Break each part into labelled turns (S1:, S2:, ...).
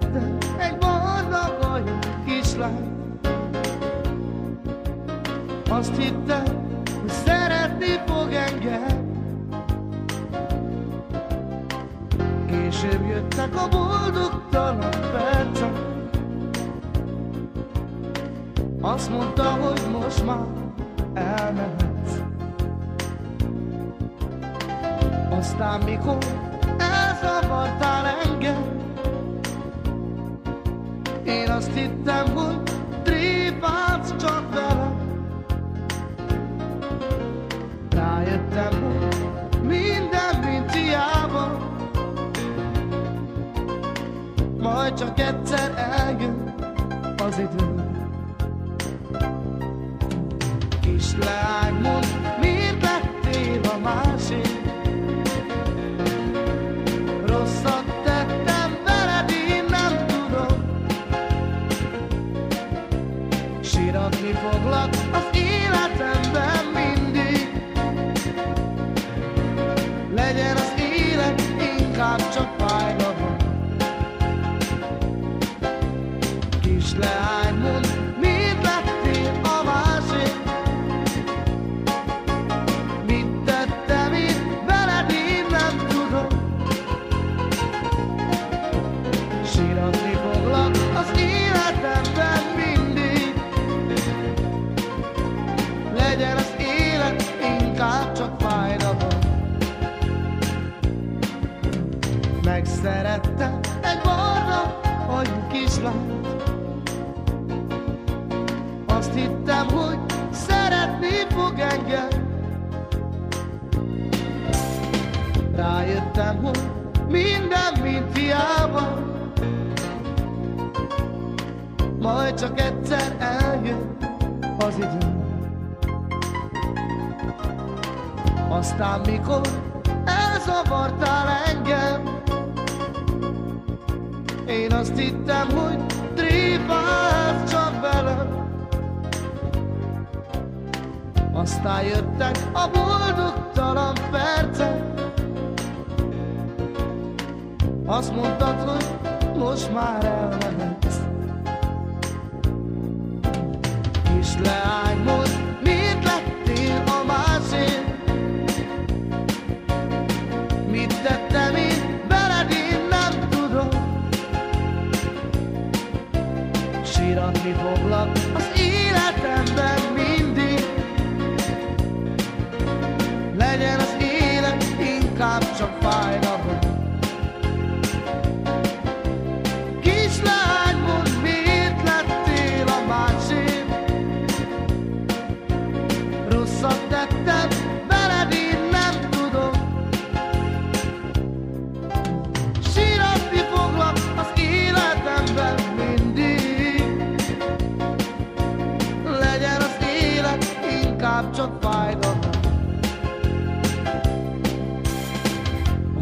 S1: Megszerettem egy barna hajú kislány. Azt hittem, hogy szeretni fog engem. Később jöttek a boldogtalan percek. Azt mondta, hogy most már elmehetsz. Aztán mikor Majd csak egyszer eljön az idő Kislány, mondd, miért lettél a másik? Rosszat Kislány, Azt hittem, hogy szeretni fog engem. Rájöttem, hogy minden, mint hiába. Majd csak egyszer eljön az idő. Aztán mikor elzavartál engem Én azt hittem, hogy tréfálsz csak Aztán jöttek a boldogtalan percek. Azt mondtad, hogy most már elmehetsz. Kislány, mondd, miért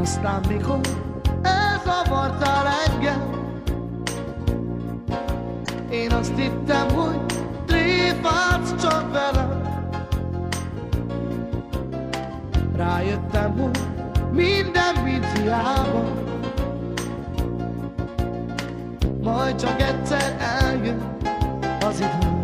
S1: Aztán mikor elzavartál engem. Én azt hittem, hogy tréfálsz csak velem. Rájöttem, hogy minden, mint hiába. Majd csak egyszer eljön az idő